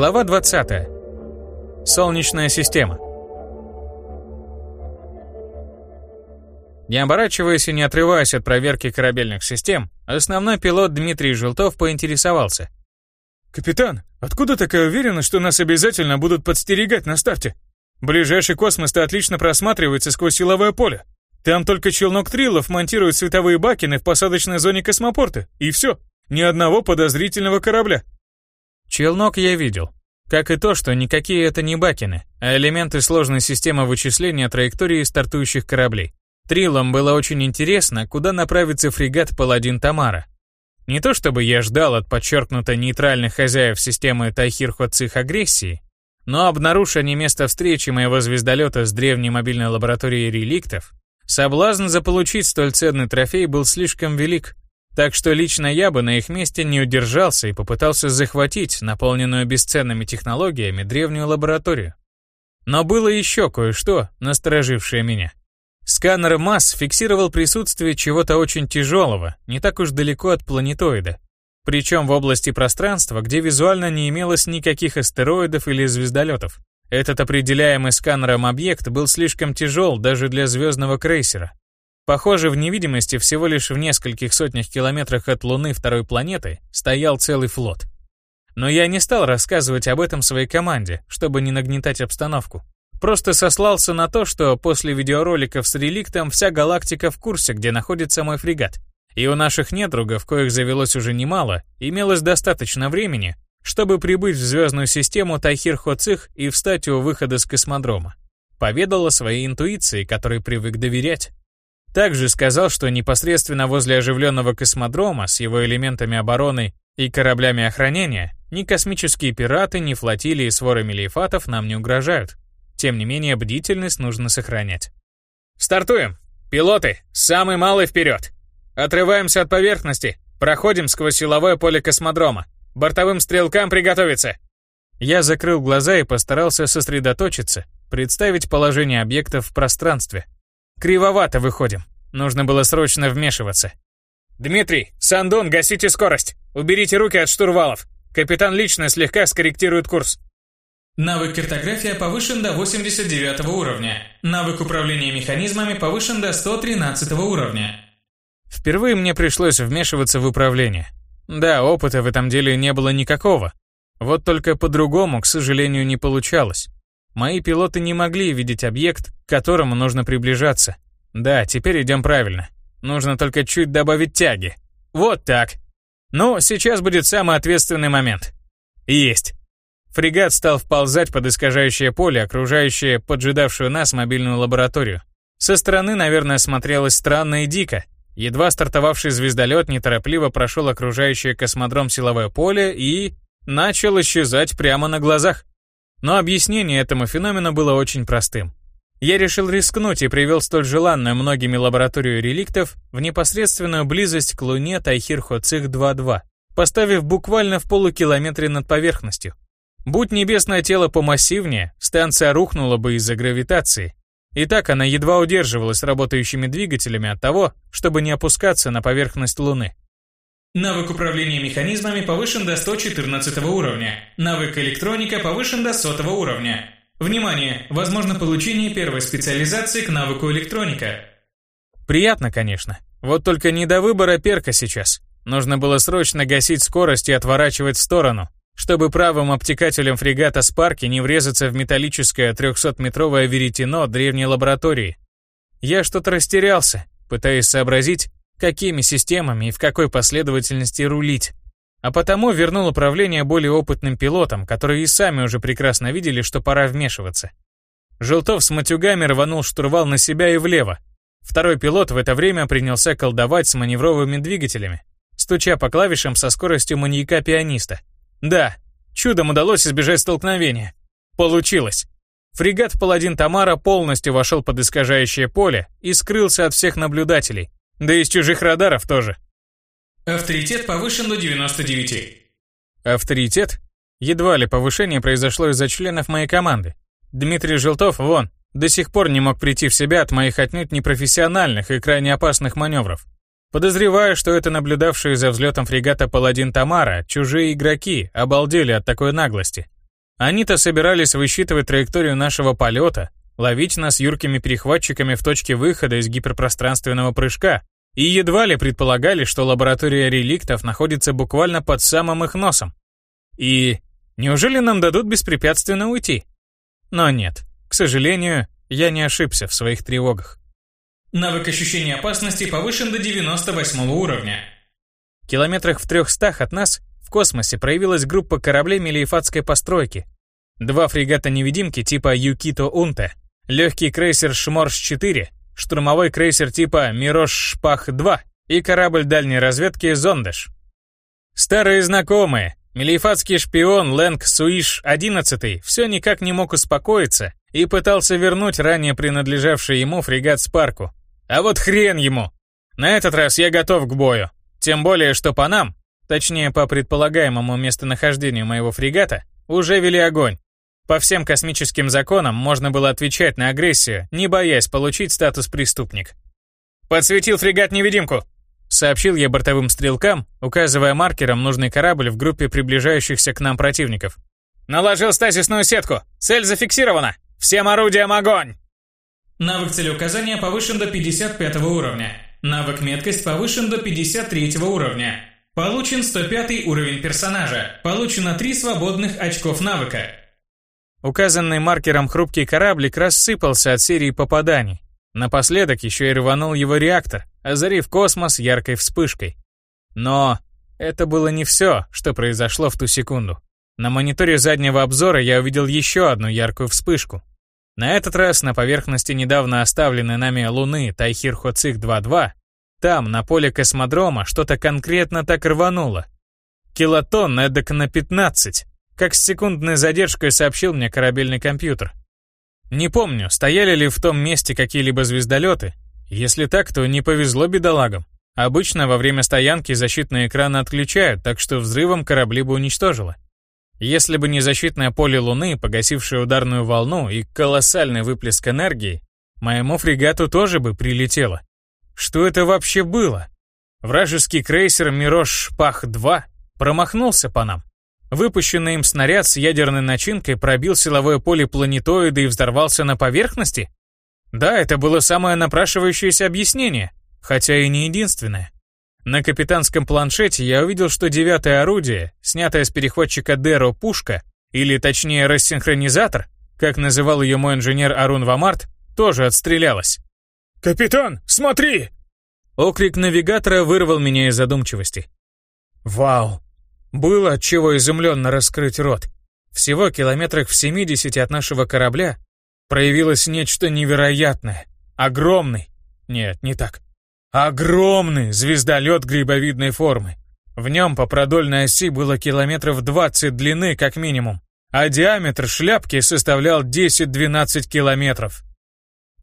Глава 20. Солнечная система. Не оборачиваясь и не отрываясь от проверки корабельных систем, основной пилот Дмитрий Желтов поинтересовался. «Капитан, откуда такая уверенность, что нас обязательно будут подстерегать на старте? Ближайший космос-то отлично просматривается сквозь силовое поле. Там только челнок Трилов монтирует световые бакины в посадочной зоне космопорта, и все. Ни одного подозрительного корабля. Челнок я видел. Как и то, что никакие это не бакины, а элементы сложной системы вычисления траектории стартующих кораблей. Трилам было очень интересно, куда направится фрегат «Паладин Тамара». Не то чтобы я ждал от подчеркнуто нейтральных хозяев системы Тайхир-Хоцих агрессии, но обнаружив они место встречи моего звездолета с древней мобильной лабораторией реликтов, Соблазн заполучить столь ценный трофей был слишком велик, так что лично я бы на их месте не удержался и попытался захватить наполненную бесценными технологиями древнюю лабораторию. Но было еще кое-что, насторожившее меня. Сканер масс фиксировал присутствие чего-то очень тяжелого, не так уж далеко от планетоида. Причем в области пространства, где визуально не имелось никаких астероидов или звездолетов. Этот определяемый сканером объект был слишком тяжел даже для звездного крейсера. Похоже, в невидимости всего лишь в нескольких сотнях километрах от Луны второй планеты стоял целый флот. Но я не стал рассказывать об этом своей команде, чтобы не нагнетать обстановку. Просто сослался на то, что после видеороликов с реликтом вся галактика в курсе, где находится мой фрегат. И у наших недругов, коих завелось уже немало, имелось достаточно времени, чтобы прибыть в звездную систему Тайхир-Хоцих и встать у выхода с космодрома. Поведал о своей интуиции, которой привык доверять. Также сказал, что непосредственно возле оживленного космодрома с его элементами обороны и кораблями охранения ни космические пираты, ни флотилии с ворами лейфатов нам не угрожают. Тем не менее, бдительность нужно сохранять. «Стартуем! Пилоты, самый малый вперед! Отрываемся от поверхности, проходим сквозь силовое поле космодрома. Бортовым стрелкам приготовиться!» Я закрыл глаза и постарался сосредоточиться, представить положение объектов в пространстве. Кривовато выходим. Нужно было срочно вмешиваться. «Дмитрий, Сандон, гасите скорость! Уберите руки от штурвалов! Капитан лично слегка скорректирует курс!» Навык картография повышен до 89 уровня. Навык управления механизмами повышен до 113 уровня. Впервые мне пришлось вмешиваться в управление. Да, опыта в этом деле не было никакого. Вот только по-другому, к сожалению, не получалось. Мои пилоты не могли видеть объект, к которому нужно приближаться. Да, теперь идем правильно. Нужно только чуть добавить тяги. Вот так. Ну, сейчас будет самый ответственный момент. Есть. Фрегат стал вползать под искажающее поле, окружающее поджидавшую нас мобильную лабораторию. Со стороны, наверное, смотрелось странно и дико, Едва стартовавший звездолет неторопливо прошел окружающее космодром силовое поле и... начал исчезать прямо на глазах. Но объяснение этому феномену было очень простым. Я решил рискнуть и привел столь желанную многими лабораторию реликтов в непосредственную близость к Луне Тайхир-Хоцих-2-2, поставив буквально в полукилометре над поверхностью. Будь небесное тело помассивнее, станция рухнула бы из-за гравитации, и так она едва удерживалась работающими двигателями от того, чтобы не опускаться на поверхность Луны. Навык управления механизмами повышен до 114 уровня. Навык электроника повышен до 100 уровня. Внимание! Возможно получение первой специализации к навыку электроника. Приятно, конечно. Вот только не до выбора перка сейчас. Нужно было срочно гасить скорость и отворачивать в сторону, чтобы правым обтекателем фрегата Спарки не врезаться в металлическое 300-метровое веретено древней лаборатории. Я что-то растерялся, пытаясь сообразить, какими системами и в какой последовательности рулить. А потому вернул управление более опытным пилотам, которые и сами уже прекрасно видели, что пора вмешиваться. Желтов с матюгами рванул штурвал на себя и влево. Второй пилот в это время принялся колдовать с маневровыми двигателями, стуча по клавишам со скоростью маньяка-пианиста. Да, чудом удалось избежать столкновения. Получилось. Фрегат «Паладин Тамара» полностью вошел под искажающее поле и скрылся от всех наблюдателей. Да и с чужих радаров тоже. Авторитет повышен до 99. Авторитет? Едва ли повышение произошло из-за членов моей команды. Дмитрий Желтов, вон, до сих пор не мог прийти в себя от моих отнюдь непрофессиональных и крайне опасных маневров. Подозреваю, что это наблюдавшие за взлетом фрегата «Паладин Тамара» чужие игроки обалдели от такой наглости Они-то собирались высчитывать траекторию нашего полета, ловить нас юркими перехватчиками в точке выхода из гиперпространственного прыжка, и едва ли предполагали, что лаборатория реликтов находится буквально под самым их носом. И неужели нам дадут беспрепятственно уйти? Но нет, к сожалению, я не ошибся в своих тревогах. Навык ощущения опасности повышен до 98 уровня. Километрах в трехстах от нас в космосе проявилась группа кораблей мелиефатской постройки. Два фрегата-невидимки типа Юкито Унте, легкий крейсер Шморш-4, штурмовой крейсер типа Мирош Шпах-2 и корабль дальней разведки Зондеш. Старые знакомые, Мелиефатский шпион Лэнг Суиш-11 все никак не мог успокоиться и пытался вернуть ранее принадлежавший ему фрегат Спарку. А вот хрен ему! На этот раз я готов к бою. Тем более, что по нам, точнее по предполагаемому местонахождению моего фрегата, уже вели огонь. По всем космическим законам можно было отвечать на агрессию, не боясь получить статус преступник. «Подсветил фрегат-невидимку!» Сообщил я бортовым стрелкам, указывая маркером нужный корабль в группе приближающихся к нам противников. «Наложил стазисную сетку! Цель зафиксирована! Всем орудиям огонь!» Навык целеуказания повышен до 55 уровня. Навык меткость повышен до 53 уровня. Получен 105 уровень персонажа. Получено 3 свободных очков навыка. Указанный маркером хрупкий кораблик рассыпался от серии попаданий. Напоследок еще и рванул его реактор, озарив космос яркой вспышкой. Но это было не все, что произошло в ту секунду. На мониторе заднего обзора я увидел еще одну яркую вспышку. На этот раз на поверхности недавно оставленной нами Луны Тайхир-Хоцих-2-2, там, на поле космодрома, что-то конкретно так рвануло. Килотонн эдак на 15, как с секундной задержкой сообщил мне корабельный компьютер. Не помню, стояли ли в том месте какие-либо звездолеты. Если так, то не повезло бедолагам. Обычно во время стоянки защитные экраны отключают, так что взрывом корабли бы уничтожило. Если бы не защитное поле Луны, погасившее ударную волну и колоссальный выплеск энергии, моему фрегату тоже бы прилетело. Что это вообще было? Вражеский крейсер «Мирош Пах-2» промахнулся по нам. Выпущенный им снаряд с ядерной начинкой пробил силовое поле планетоида и взорвался на поверхности? Да, это было самое напрашивающееся объяснение, хотя и не единственное. На капитанском планшете я увидел, что девятое орудие, снятое с перехватчика Деро пушка, или точнее рассинхронизатор, как называл ее мой инженер Арун Вамарт, тоже отстрелялось. «Капитан, смотри!» Окрик навигатора вырвал меня из задумчивости. «Вау! Было от чего изумленно раскрыть рот. Всего километрах в 70 от нашего корабля проявилось нечто невероятное. Огромный. Нет, не так. Огромный звездолет грибовидной формы. В нем по продольной оси было километров 20 длины как минимум, а диаметр шляпки составлял 10-12 километров.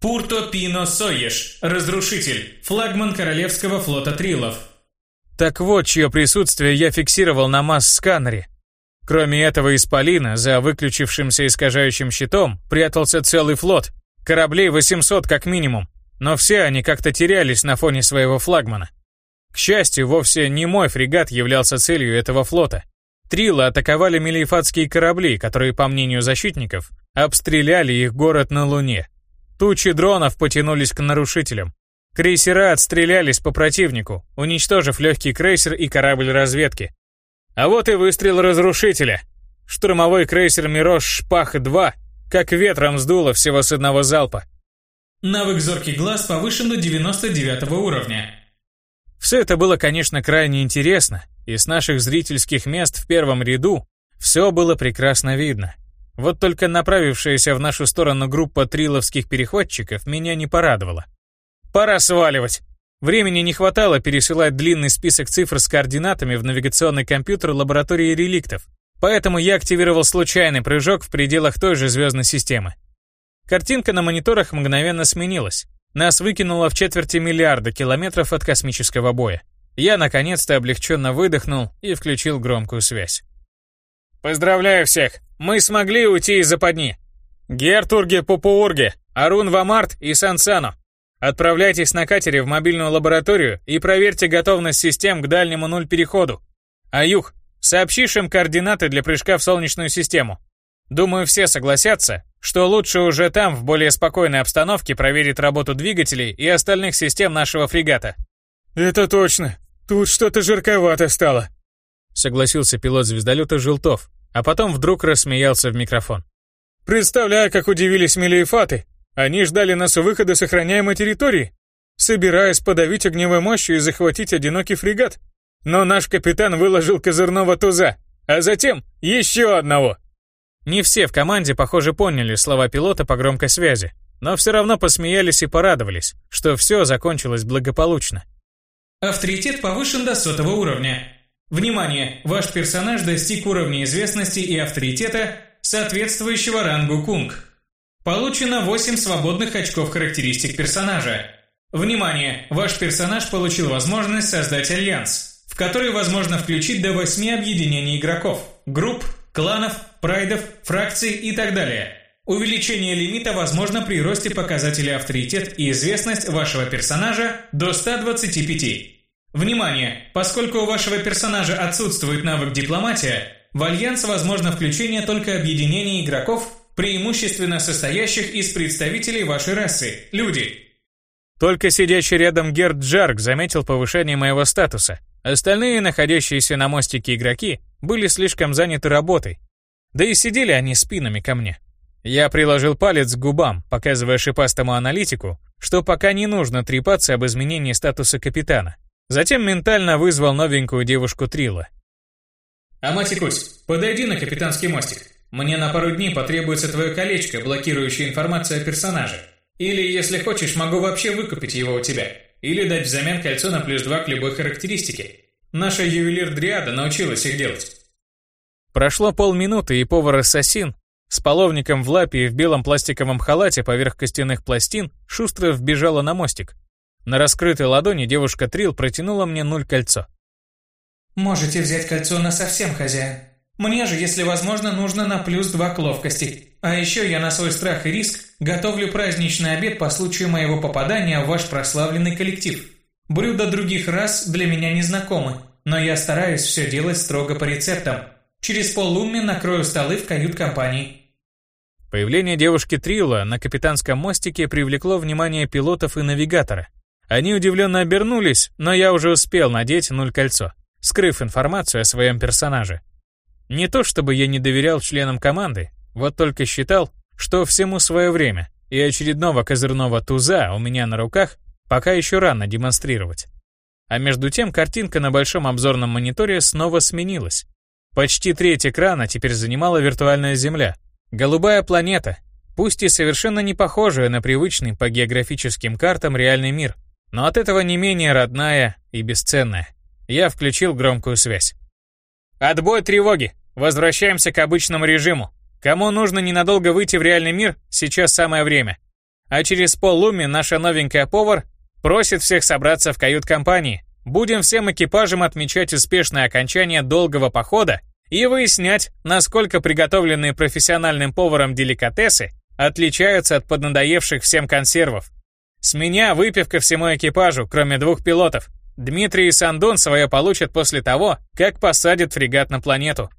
Пурто Пино Соеш, разрушитель, флагман Королевского флота Трилов, так вот, чье присутствие я фиксировал на масс-сканере. Кроме этого исполина, за выключившимся искажающим щитом прятался целый флот. Кораблей 800 как минимум, но все они как-то терялись на фоне своего флагмана. К счастью, вовсе не мой фрегат являлся целью этого флота. Трилы атаковали мелиефатские корабли, которые, по мнению защитников, обстреляли их город на Луне. Тучи дронов потянулись к нарушителям. Крейсера отстрелялись по противнику, уничтожив легкий крейсер и корабль разведки. А вот и выстрел разрушителя. Штурмовой крейсер «Мирош Шпах-2» как ветром сдуло всего с одного залпа. Навык «Зоркий глаз» повышен до 99 уровня. Все это было, конечно, крайне интересно, и с наших зрительских мест в первом ряду все было прекрасно видно. Вот только направившаяся в нашу сторону группа триловских перехватчиков меня не порадовала. Пора сваливать. Времени не хватало пересылать длинный список цифр с координатами в навигационный компьютер лаборатории реликтов, поэтому я активировал случайный прыжок в пределах той же звездной системы. Картинка на мониторах мгновенно сменилась. Нас выкинуло в четверти миллиарда километров от космического боя. Я наконец-то облегченно выдохнул и включил громкую связь. «Поздравляю всех! Мы смогли уйти из западни! Гертурге Пупуурге, Арун Вамарт и Сансано. Отправляйтесь на катере в мобильную лабораторию и проверьте готовность систем к дальнему нуль переходу. Аюх, сообщишь им координаты для прыжка в Солнечную систему. Думаю, все согласятся, что лучше уже там, в более спокойной обстановке, проверить работу двигателей и остальных систем нашего фрегата. «Это точно. Тут что-то жарковато стало», — согласился пилот звездолета Желтов, а потом вдруг рассмеялся в микрофон. «Представляю, как удивились мелиефаты. Они ждали нас у выхода с охраняемой территории, собираясь подавить огневой мощью и захватить одинокий фрегат. Но наш капитан выложил козырного туза, а затем еще одного». Не все в команде, похоже, поняли слова пилота по громкой связи, но все равно посмеялись и порадовались, что все закончилось благополучно. Авторитет повышен до сотого уровня. Внимание! Ваш персонаж достиг уровня известности и авторитета, соответствующего рангу Кунг. Получено 8 свободных очков характеристик персонажа. Внимание! Ваш персонаж получил возможность создать альянс, в который возможно включить до 8 объединений игроков, групп, кланов, прайдов, фракций и так далее. Увеличение лимита возможно при росте показателя авторитет и известность вашего персонажа до 125. Внимание! Поскольку у вашего персонажа отсутствует навык дипломатия, в альянс возможно включение только объединений игроков, преимущественно состоящих из представителей вашей расы – люди. Только сидящий рядом Герд Джарк заметил повышение моего статуса. Остальные, находящиеся на мостике игроки, были слишком заняты работой. Да и сидели они спинами ко мне. Я приложил палец к губам, показывая шипастому аналитику, что пока не нужно трепаться об изменении статуса капитана. Затем ментально вызвал новенькую девушку Трила. «Аматикусь, подойди на капитанский мостик. Мне на пару дней потребуется твое колечко, блокирующее информацию о персонаже. Или, если хочешь, могу вообще выкупить его у тебя. Или дать взамен кольцо на плюс два к любой характеристике. Наша ювелир Дриада научилась их делать». Прошло полминуты, и повар-ассасин с половником в лапе и в белом пластиковом халате поверх костяных пластин шустро вбежала на мостик. На раскрытой ладони девушка Трил протянула мне нуль кольцо. «Можете взять кольцо на совсем, хозяин. Мне же, если возможно, нужно на плюс два к ловкости. А еще я на свой страх и риск готовлю праздничный обед по случаю моего попадания в ваш прославленный коллектив. Блюда других рас для меня не знакомы, но я стараюсь все делать строго по рецептам. Через поллунми накрою столы в кают-компании». Появление девушки Трилла на капитанском мостике привлекло внимание пилотов и навигатора. Они удивленно обернулись, но я уже успел надеть нуль кольцо, скрыв информацию о своем персонаже. Не то чтобы я не доверял членам команды, вот только считал, что всему свое время, и очередного козырного туза у меня на руках пока еще рано демонстрировать. А между тем картинка на большом обзорном мониторе снова сменилась. Почти треть экрана теперь занимала виртуальная Земля. Голубая планета, пусть и совершенно не похожая на привычный по географическим картам реальный мир, но от этого не менее родная и бесценная. Я включил громкую связь. «Отбой тревоги! Возвращаемся к обычному режиму. Кому нужно ненадолго выйти в реальный мир, сейчас самое время. А через поллуми наша новенькая повар просит всех собраться в кают-компании. Будем всем экипажем отмечать успешное окончание долгого похода и выяснять, насколько приготовленные профессиональным поваром деликатесы отличаются от поднадоевших всем консервов. С меня выпивка всему экипажу, кроме двух пилотов. Дмитрий и Сандон свое получат после того, как посадят фрегат на планету.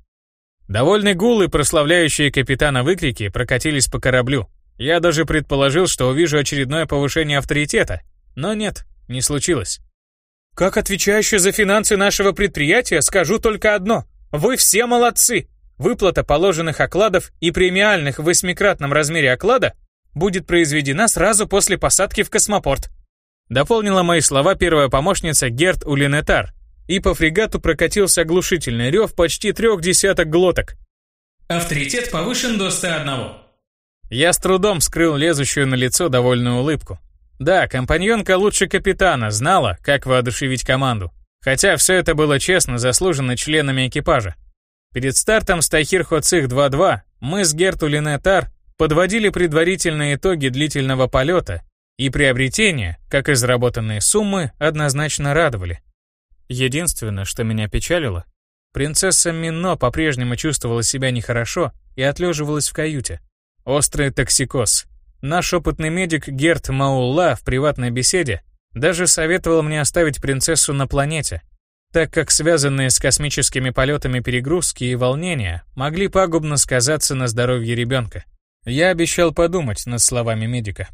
Довольный гул и прославляющие капитана выкрики прокатились по кораблю. Я даже предположил, что увижу очередное повышение авторитета. Но нет, не случилось. Как отвечающий за финансы нашего предприятия, скажу только одно. Вы все молодцы. Выплата положенных окладов и премиальных в восьмикратном размере оклада будет произведена сразу после посадки в космопорт. Дополнила мои слова первая помощница Герт Улинетар, и по фрегату прокатился оглушительный рев почти трех десяток глоток. Авторитет повышен до 101. Я с трудом скрыл лезущую на лицо довольную улыбку. Да, компаньонка лучше капитана знала, как воодушевить команду. Хотя все это было честно заслужено членами экипажа. Перед стартом Стахир Хоцих 2-2 мы с Герту Линетар подводили предварительные итоги длительного полета, и приобретения, как и заработанные суммы, однозначно радовали. Единственное, что меня печалило, принцесса Мино по-прежнему чувствовала себя нехорошо и отлеживалась в каюте. Острый токсикоз. Наш опытный медик Герт Маулла в приватной беседе даже советовал мне оставить принцессу на планете. так как связанные с космическими полетами перегрузки и волнения могли пагубно сказаться на здоровье ребенка. Я обещал подумать над словами медика.